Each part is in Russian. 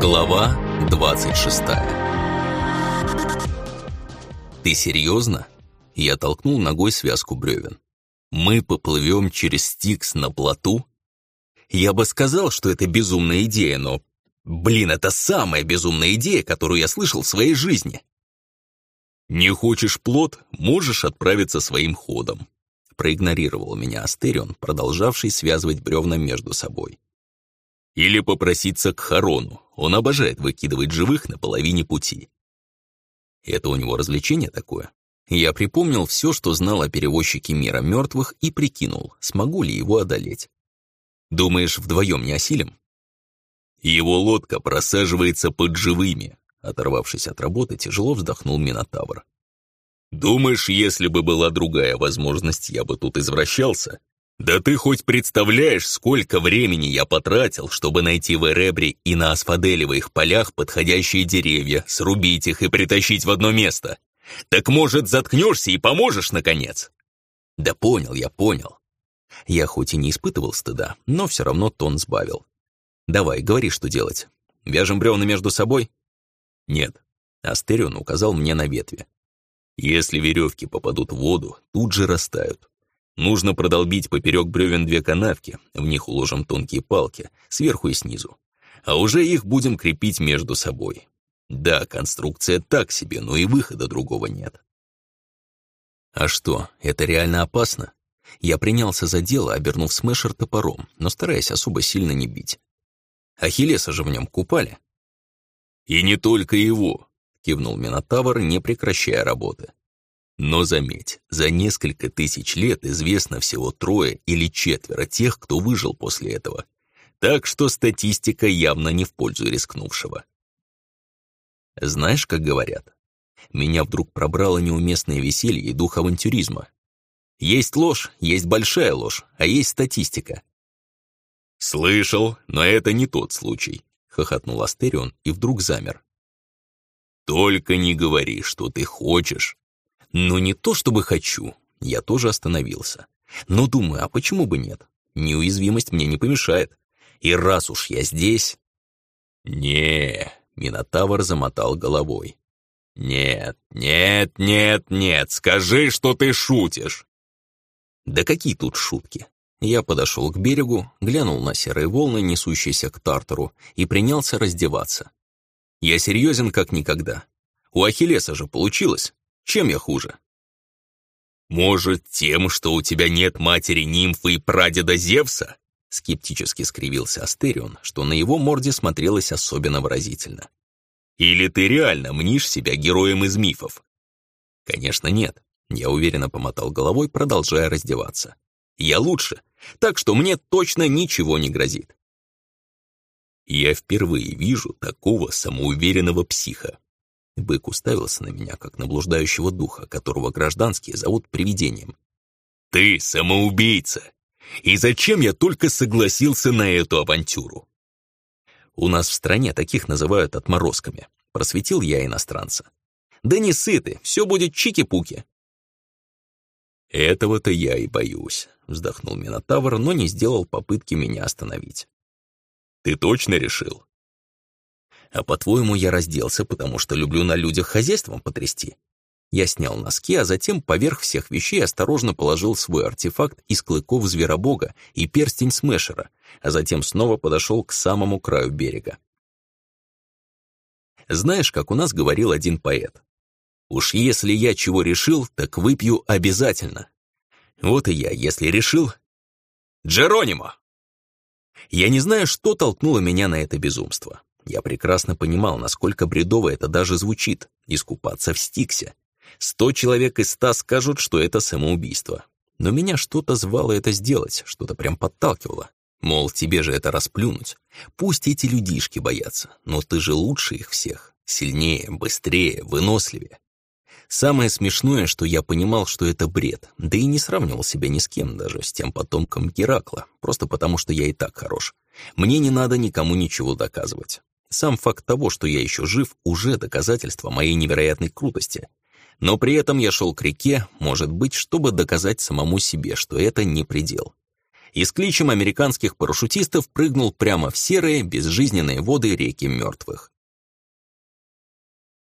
Глава 26 «Ты серьезно?» Я толкнул ногой связку бревен. «Мы поплывем через Стикс на плоту?» Я бы сказал, что это безумная идея, но... Блин, это самая безумная идея, которую я слышал в своей жизни. «Не хочешь плот? Можешь отправиться своим ходом», проигнорировал меня Астерион, продолжавший связывать бревна между собой. Или попроситься к Харону. Он обожает выкидывать живых на половине пути. Это у него развлечение такое. Я припомнил все, что знал о перевозчике мира мертвых и прикинул, смогу ли его одолеть. Думаешь, вдвоем не осилим? Его лодка просаживается под живыми. Оторвавшись от работы, тяжело вздохнул Минотавр. Думаешь, если бы была другая возможность, я бы тут извращался? «Да ты хоть представляешь, сколько времени я потратил, чтобы найти в Эребре и на Асфаделевых полях подходящие деревья, срубить их и притащить в одно место? Так, может, заткнешься и поможешь, наконец?» «Да понял, я понял». Я хоть и не испытывал стыда, но все равно тон сбавил. «Давай, говори, что делать. Вяжем бревна между собой?» «Нет». Астерион указал мне на ветви. «Если веревки попадут в воду, тут же растают. Нужно продолбить поперек бревен две канавки, в них уложим тонкие палки, сверху и снизу. А уже их будем крепить между собой. Да, конструкция так себе, но и выхода другого нет. А что, это реально опасно? Я принялся за дело, обернув смешер топором, но стараясь особо сильно не бить. Ахиллеса же в нем купали. «И не только его», — кивнул Минотавр, не прекращая работы. Но заметь, за несколько тысяч лет известно всего трое или четверо тех, кто выжил после этого. Так что статистика явно не в пользу рискнувшего. Знаешь, как говорят? Меня вдруг пробрало неуместное веселье и дух авантюризма. Есть ложь, есть большая ложь, а есть статистика. «Слышал, но это не тот случай», — хохотнул Астерион и вдруг замер. «Только не говори, что ты хочешь, но не то чтобы хочу, я тоже остановился. Но думаю, а почему бы нет? Неуязвимость мне не помешает. И раз уж я здесь... не Минотавр замотал головой. «Нет, нет, нет, нет, скажи, что ты шутишь!» «Да какие тут шутки?» Я подошел к берегу, глянул на серые волны, несущиеся к Тартару, и принялся раздеваться. Я серьезен как никогда. У Ахиллеса же получилось. Чем я хуже? Может, тем, что у тебя нет матери нимфы и прадеда Зевса? Скептически скривился Астерион, что на его морде смотрелось особенно выразительно. Или ты реально мнишь себя героем из мифов? Конечно, нет. Я уверенно помотал головой, продолжая раздеваться. Я лучше, так что мне точно ничего не грозит. Я впервые вижу такого самоуверенного психа. Бык уставился на меня, как на блуждающего духа, которого гражданские зовут привидением. «Ты самоубийца! И зачем я только согласился на эту авантюру?» «У нас в стране таких называют отморозками», — просветил я иностранца. «Да не сыты, все будет чики-пуки». «Этого-то я и боюсь», — вздохнул Минотавр, но не сделал попытки меня остановить. «Ты точно решил?» А по-твоему, я разделся, потому что люблю на людях хозяйством потрясти? Я снял носки, а затем поверх всех вещей осторожно положил свой артефакт из клыков зверобога и перстень смешера, а затем снова подошел к самому краю берега. Знаешь, как у нас говорил один поэт? «Уж если я чего решил, так выпью обязательно». Вот и я, если решил... Джеронимо! Я не знаю, что толкнуло меня на это безумство. Я прекрасно понимал, насколько бредово это даже звучит — искупаться в Стиксе. Сто человек из ста скажут, что это самоубийство. Но меня что-то звало это сделать, что-то прям подталкивало. Мол, тебе же это расплюнуть. Пусть эти людишки боятся, но ты же лучше их всех. Сильнее, быстрее, выносливее. Самое смешное, что я понимал, что это бред, да и не сравнивал себя ни с кем, даже с тем потомком Геракла, просто потому что я и так хорош. Мне не надо никому ничего доказывать. Сам факт того, что я еще жив, уже доказательство моей невероятной крутости. Но при этом я шел к реке, может быть, чтобы доказать самому себе, что это не предел. и с кличем американских парашютистов прыгнул прямо в серые, безжизненные воды реки мертвых.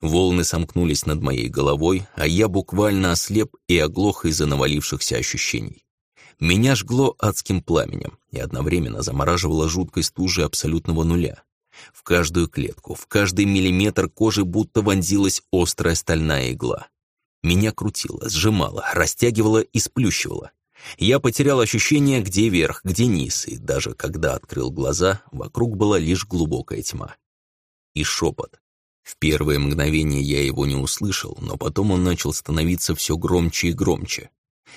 Волны сомкнулись над моей головой, а я буквально ослеп и оглох из-за навалившихся ощущений. Меня жгло адским пламенем и одновременно замораживало жуткой стужей абсолютного нуля. В каждую клетку, в каждый миллиметр кожи будто вонзилась острая стальная игла. Меня крутило, сжимало, растягивало и сплющивало. Я потерял ощущение, где верх, где низ, и даже когда открыл глаза, вокруг была лишь глубокая тьма. И шепот. В первое мгновение я его не услышал, но потом он начал становиться все громче и громче.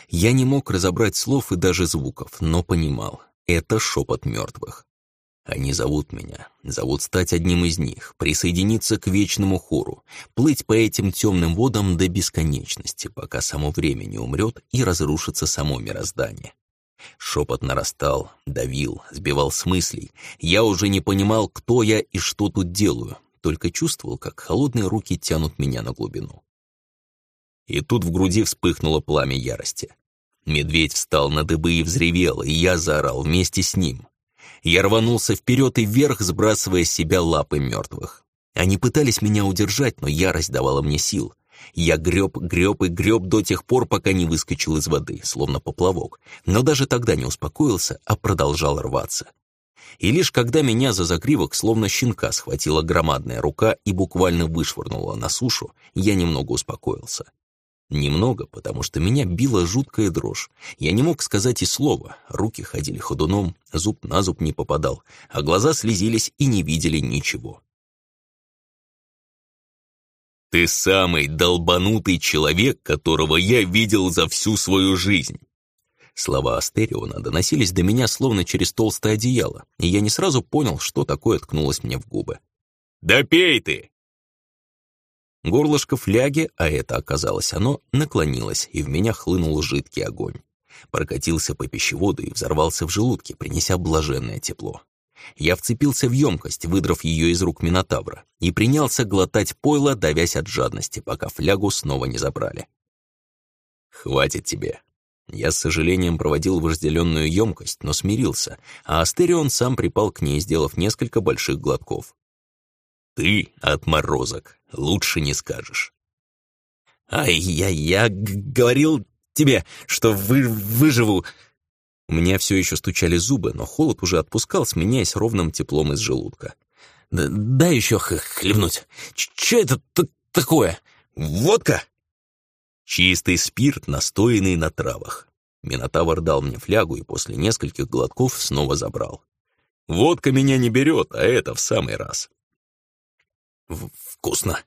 Я не мог разобрать слов и даже звуков, но понимал — это шепот мертвых. Они зовут меня, зовут стать одним из них, присоединиться к вечному хору, плыть по этим темным водам до бесконечности, пока само время не умрет и разрушится само мироздание. Шепот нарастал, давил, сбивал с мыслей. Я уже не понимал, кто я и что тут делаю, только чувствовал, как холодные руки тянут меня на глубину. И тут в груди вспыхнуло пламя ярости. Медведь встал на дыбы и взревел, и я заорал вместе с ним. Я рванулся вперед и вверх, сбрасывая с себя лапы мертвых. Они пытались меня удержать, но ярость давала мне сил. Я греб, греб и греб до тех пор, пока не выскочил из воды, словно поплавок, но даже тогда не успокоился, а продолжал рваться. И лишь когда меня за загривок, словно щенка, схватила громадная рука и буквально вышвырнула на сушу, я немного успокоился. Немного, потому что меня била жуткая дрожь. Я не мог сказать и слова, руки ходили ходуном, зуб на зуб не попадал, а глаза слезились и не видели ничего. «Ты самый долбанутый человек, которого я видел за всю свою жизнь!» Слова Астериона доносились до меня словно через толстое одеяло, и я не сразу понял, что такое ткнулось мне в губы. «Да пей ты! Горлышко фляги, а это оказалось оно, наклонилось, и в меня хлынул жидкий огонь. Прокатился по пищеводу и взорвался в желудке, принеся блаженное тепло. Я вцепился в емкость, выдрав ее из рук Минотавра, и принялся глотать пойло, давясь от жадности, пока флягу снова не забрали. «Хватит тебе». Я с сожалением проводил вожделенную емкость, но смирился, а Астерион сам припал к ней, сделав несколько больших глотков. «Ты отморозок, лучше не скажешь». «Ай, я, я говорил тебе, что вы, выживу!» У меня все еще стучали зубы, но холод уже отпускал, сменяясь ровным теплом из желудка. «Да, «Дай еще хлебнуть. Че это такое? Водка?» Чистый спирт, настоянный на травах. Минотавр дал мне флягу и после нескольких глотков снова забрал. «Водка меня не берет, а это в самый раз». «Вкусно!»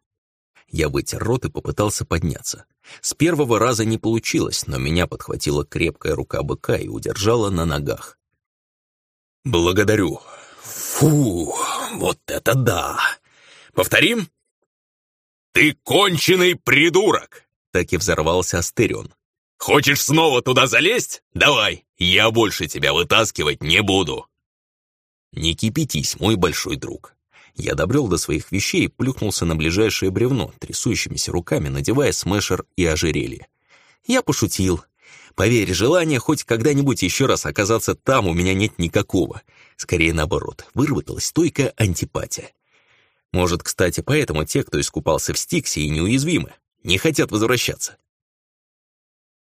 Я вытер рот и попытался подняться. С первого раза не получилось, но меня подхватила крепкая рука быка и удержала на ногах. «Благодарю. Фу, вот это да! Повторим?» «Ты конченый придурок!» Так и взорвался Астерион. «Хочешь снова туда залезть? Давай, я больше тебя вытаскивать не буду!» «Не кипятись, мой большой друг. Я добрел до своих вещей и плюхнулся на ближайшее бревно, трясущимися руками надевая смешер и ожерелье. Я пошутил. Поверь, желания хоть когда-нибудь еще раз оказаться там у меня нет никакого. Скорее наоборот, выработалась стойкая антипатия. Может, кстати, поэтому те, кто искупался в Стиксе и неуязвимы, не хотят возвращаться.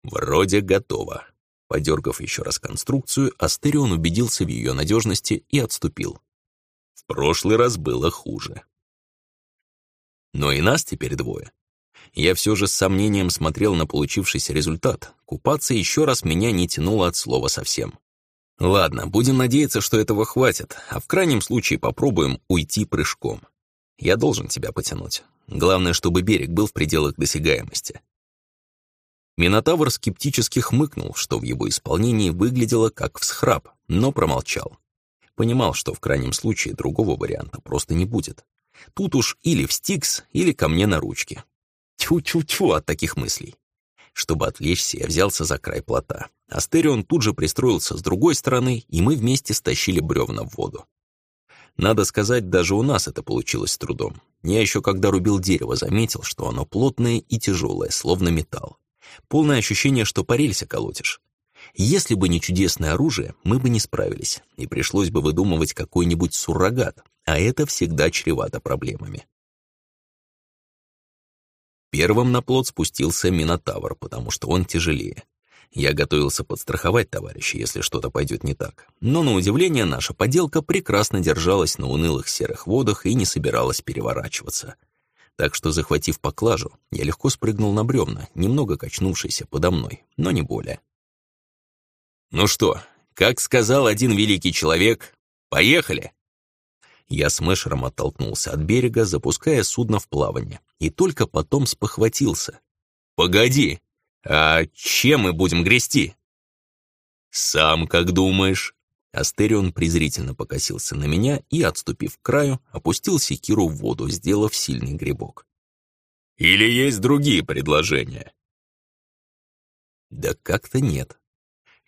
Вроде готово. Подергав еще раз конструкцию, Астерион убедился в ее надежности и отступил прошлый раз было хуже. Но и нас теперь двое. Я все же с сомнением смотрел на получившийся результат. Купаться еще раз меня не тянуло от слова совсем. Ладно, будем надеяться, что этого хватит, а в крайнем случае попробуем уйти прыжком. Я должен тебя потянуть. Главное, чтобы берег был в пределах досягаемости. Минотавр скептически хмыкнул, что в его исполнении выглядело как всхрап, но промолчал. Понимал, что в крайнем случае другого варианта просто не будет. Тут уж или в стикс, или ко мне на ручки. Тьфу-тьфу-тьфу от таких мыслей. Чтобы отвлечься, я взялся за край плота. Астерион тут же пристроился с другой стороны, и мы вместе стащили бревна в воду. Надо сказать, даже у нас это получилось с трудом. Я еще когда рубил дерево, заметил, что оно плотное и тяжелое, словно металл. Полное ощущение, что по рельсе колотишь. Если бы не чудесное оружие, мы бы не справились, и пришлось бы выдумывать какой-нибудь суррогат, а это всегда чревато проблемами. Первым на плот спустился Минотавр, потому что он тяжелее. Я готовился подстраховать товарища, если что-то пойдет не так. Но, на удивление, наша поделка прекрасно держалась на унылых серых водах и не собиралась переворачиваться. Так что, захватив поклажу, я легко спрыгнул на бревна, немного качнувшийся подо мной, но не более. «Ну что, как сказал один великий человек, поехали!» Я с Мэшером оттолкнулся от берега, запуская судно в плавание, и только потом спохватился. «Погоди, а чем мы будем грести?» «Сам как думаешь?» Астерион презрительно покосился на меня и, отступив к краю, опустил секиру в воду, сделав сильный грибок. «Или есть другие предложения?» «Да как-то нет».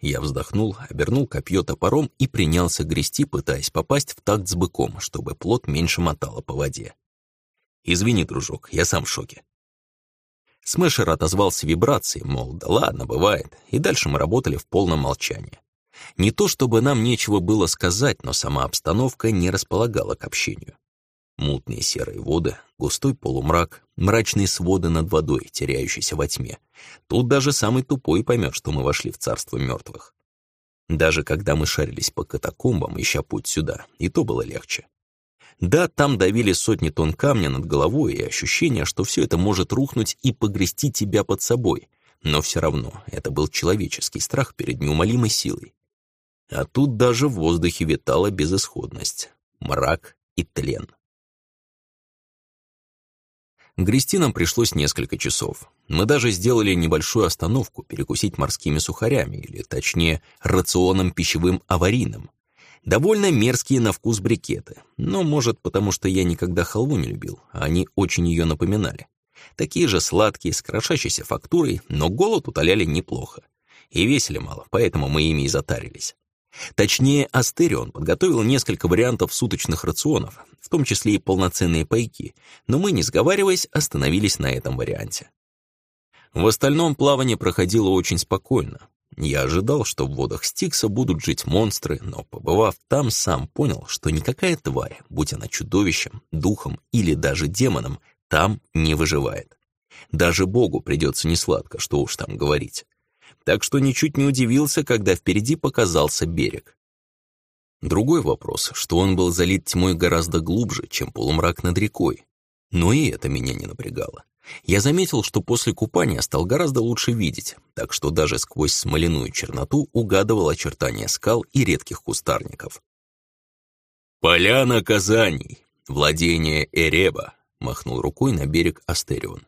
Я вздохнул, обернул копье топором и принялся грести, пытаясь попасть в такт с быком, чтобы плот меньше мотало по воде. «Извини, дружок, я сам в шоке». Смешер отозвался вибрацией, мол, да ладно, бывает, и дальше мы работали в полном молчании. Не то чтобы нам нечего было сказать, но сама обстановка не располагала к общению. Мутные серые воды, густой полумрак, мрачные своды над водой, теряющиеся во тьме. Тут даже самый тупой поймет, что мы вошли в царство мертвых. Даже когда мы шарились по катакомбам, ища путь сюда, и то было легче. Да, там давили сотни тонн камня над головой и ощущение, что все это может рухнуть и погрести тебя под собой. Но все равно это был человеческий страх перед неумолимой силой. А тут даже в воздухе витала безысходность, мрак и тлен. Грести нам пришлось несколько часов. Мы даже сделали небольшую остановку перекусить морскими сухарями, или точнее, рационом пищевым аварийным, Довольно мерзкие на вкус брикеты, но, может, потому что я никогда халву не любил, а они очень ее напоминали. Такие же сладкие, с крошащейся фактурой, но голод утоляли неплохо. И весили мало, поэтому мы ими и затарились. Точнее, Астерион подготовил несколько вариантов суточных рационов, в том числе и полноценные пайки, но мы, не сговариваясь, остановились на этом варианте. В остальном плавание проходило очень спокойно. Я ожидал, что в водах Стикса будут жить монстры, но, побывав там, сам понял, что никакая тварь, будь она чудовищем, духом или даже демоном, там не выживает. Даже Богу придется несладко, что уж там говорить. Так что ничуть не удивился, когда впереди показался берег. Другой вопрос, что он был залит тьмой гораздо глубже, чем полумрак над рекой. Но и это меня не напрягало. Я заметил, что после купания стал гораздо лучше видеть, так что даже сквозь смоляную черноту угадывал очертания скал и редких кустарников. «Поля наказаний! Владение Эреба!» — махнул рукой на берег Астерион.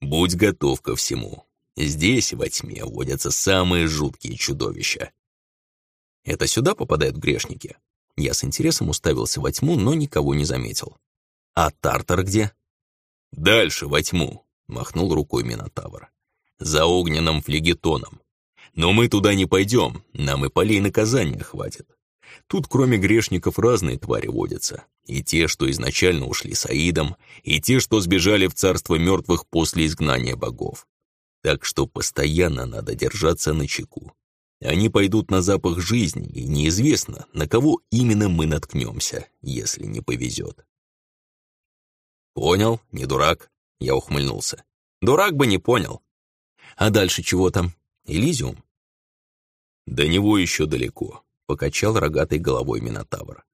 «Будь готов ко всему. Здесь, во тьме, водятся самые жуткие чудовища». «Это сюда попадают грешники?» Я с интересом уставился во тьму, но никого не заметил. «А Тартар где?» «Дальше, во тьму», — махнул рукой Минотавр. «За огненным флегетоном. Но мы туда не пойдем, нам и полей наказания хватит. Тут кроме грешников разные твари водятся. И те, что изначально ушли с Аидом, и те, что сбежали в царство мертвых после изгнания богов. Так что постоянно надо держаться на чеку. Они пойдут на запах жизни, и неизвестно, на кого именно мы наткнемся, если не повезет. «Понял, не дурак», — я ухмыльнулся. «Дурак бы не понял». «А дальше чего там? Элизиум?» «До него еще далеко», — покачал рогатой головой Минотавр.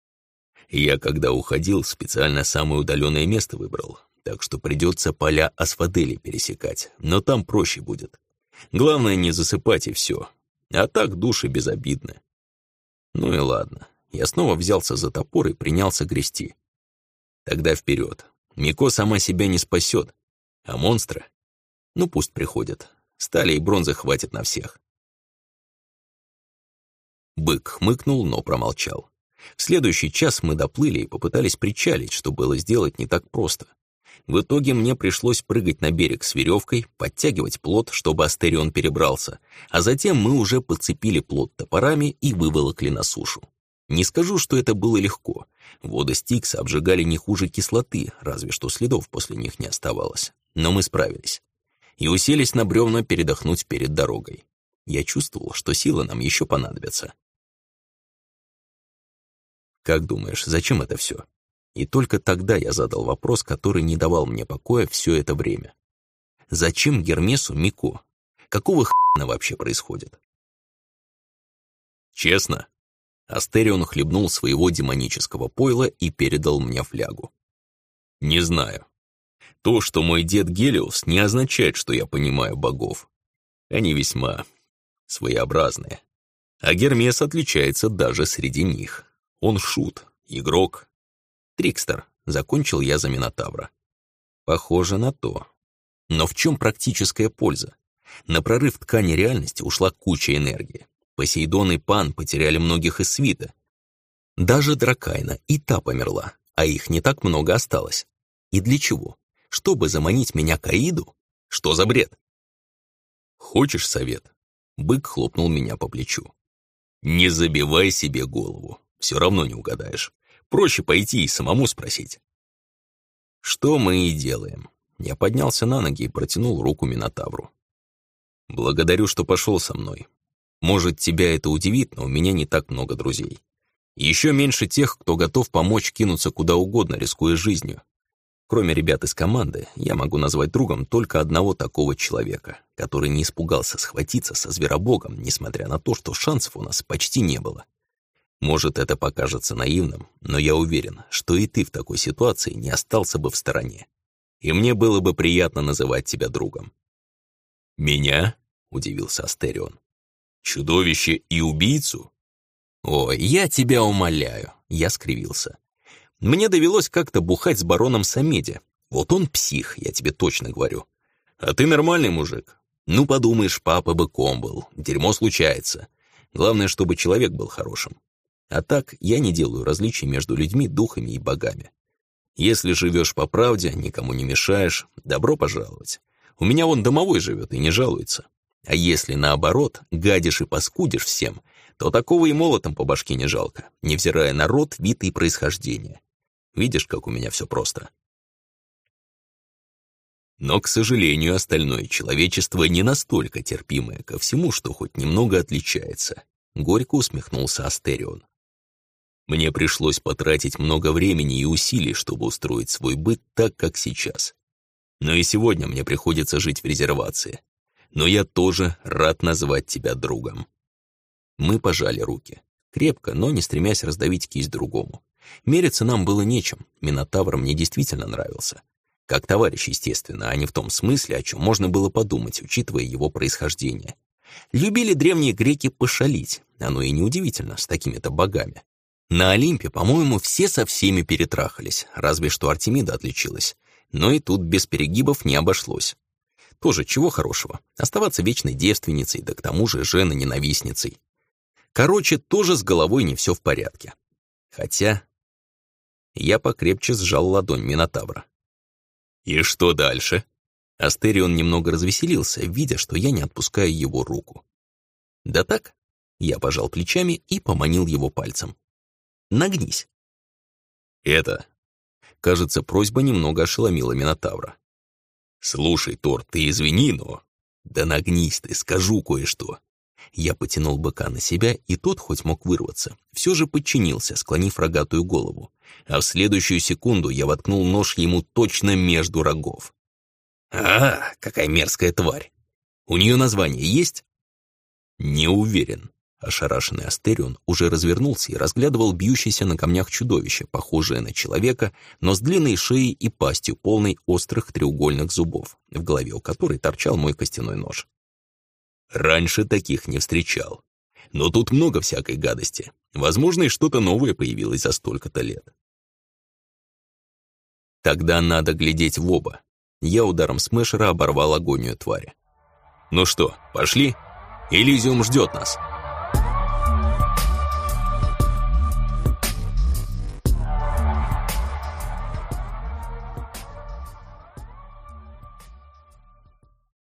«Я, когда уходил, специально самое удаленное место выбрал, так что придется поля Асфадели пересекать, но там проще будет. Главное не засыпать и все, а так души безобидны». Ну и ладно, я снова взялся за топор и принялся грести. Тогда вперед, Мико сама себя не спасет. А монстры? Ну пусть приходят. Стали и бронзы хватит на всех. Бык хмыкнул, но промолчал. В следующий час мы доплыли и попытались причалить, что было сделать не так просто. В итоге мне пришлось прыгать на берег с веревкой, подтягивать плот, чтобы Астерион перебрался, а затем мы уже подцепили плот топорами и выволокли на сушу. Не скажу, что это было легко. Воды Стикса обжигали не хуже кислоты, разве что следов после них не оставалось. Но мы справились. И уселись на бревна передохнуть перед дорогой. Я чувствовал, что силы нам еще понадобятся. Как думаешь, зачем это все? И только тогда я задал вопрос, который не давал мне покоя все это время. Зачем Гермесу Мико? Какого хрена вообще происходит? Честно, Астерион хлебнул своего демонического пойла и передал мне флягу. Не знаю. То, что мой дед Гелиус, не означает, что я понимаю богов. Они весьма своеобразные. А Гермес отличается даже среди них. Он шут, игрок. Трикстер, закончил я за Минотавра. Похоже на то. Но в чем практическая польза? На прорыв ткани реальности ушла куча энергии. Посейдон и Пан потеряли многих из свита. Даже Дракайна и та померла, а их не так много осталось. И для чего? Чтобы заманить меня к Аиду? Что за бред? Хочешь совет? Бык хлопнул меня по плечу. Не забивай себе голову, все равно не угадаешь. Проще пойти и самому спросить. Что мы и делаем. Я поднялся на ноги и протянул руку Минотавру. Благодарю, что пошел со мной. Может, тебя это удивит, но у меня не так много друзей. Еще меньше тех, кто готов помочь кинуться куда угодно, рискуя жизнью. Кроме ребят из команды, я могу назвать другом только одного такого человека, который не испугался схватиться со зверобогом, несмотря на то, что шансов у нас почти не было. Может, это покажется наивным, но я уверен, что и ты в такой ситуации не остался бы в стороне. И мне было бы приятно называть тебя другом. «Меня?» — удивился Астерион. «Чудовище и убийцу?» «Ой, я тебя умоляю», — я скривился. «Мне довелось как-то бухать с бароном Самеди. Вот он псих, я тебе точно говорю. А ты нормальный мужик. Ну, подумаешь, папа быком был. Дерьмо случается. Главное, чтобы человек был хорошим. А так я не делаю различий между людьми, духами и богами. Если живешь по правде, никому не мешаешь, добро пожаловать. У меня вон домовой живет и не жалуется. А если наоборот, гадишь и паскудишь всем, то такого и молотом по башке не жалко, невзирая на род, вид и происхождение. Видишь, как у меня все просто. Но, к сожалению, остальное человечество не настолько терпимое ко всему, что хоть немного отличается. Горько усмехнулся Астерион. Мне пришлось потратить много времени и усилий, чтобы устроить свой быт так, как сейчас. Но и сегодня мне приходится жить в резервации. Но я тоже рад назвать тебя другом. Мы пожали руки. Крепко, но не стремясь раздавить кисть другому. Мериться нам было нечем, Минотавр мне действительно нравился. Как товарищ, естественно, а не в том смысле, о чем можно было подумать, учитывая его происхождение. Любили древние греки пошалить, оно и неудивительно, с такими-то богами. На Олимпе, по-моему, все со всеми перетрахались, разве что Артемида отличилась. Но и тут без перегибов не обошлось. Тоже чего хорошего, оставаться вечной девственницей, да к тому же женой-ненавистницей. Короче, тоже с головой не все в порядке. Хотя... Я покрепче сжал ладонь Минотавра. «И что дальше?» Астерион немного развеселился, видя, что я не отпускаю его руку. «Да так?» Я пожал плечами и поманил его пальцем. Нагнись». «Это...» Кажется, просьба немного ошеломила Минотавра. «Слушай, Тор, ты извини, но...» «Да нагнись ты, скажу кое-что». Я потянул быка на себя, и тот, хоть мог вырваться, все же подчинился, склонив рогатую голову. А в следующую секунду я воткнул нож ему точно между рогов. «А, какая мерзкая тварь! У нее название есть?» «Не уверен», Ошарашенный Астерион уже развернулся и разглядывал бьющееся на камнях чудовище, похожее на человека, но с длинной шеей и пастью, полной острых треугольных зубов, в голове у которой торчал мой костяной нож. Раньше таких не встречал. Но тут много всякой гадости. Возможно, и что-то новое появилось за столько-то лет. Тогда надо глядеть в оба. Я ударом смешера оборвал агонию твари. «Ну что, пошли? Элизиум ждет нас!»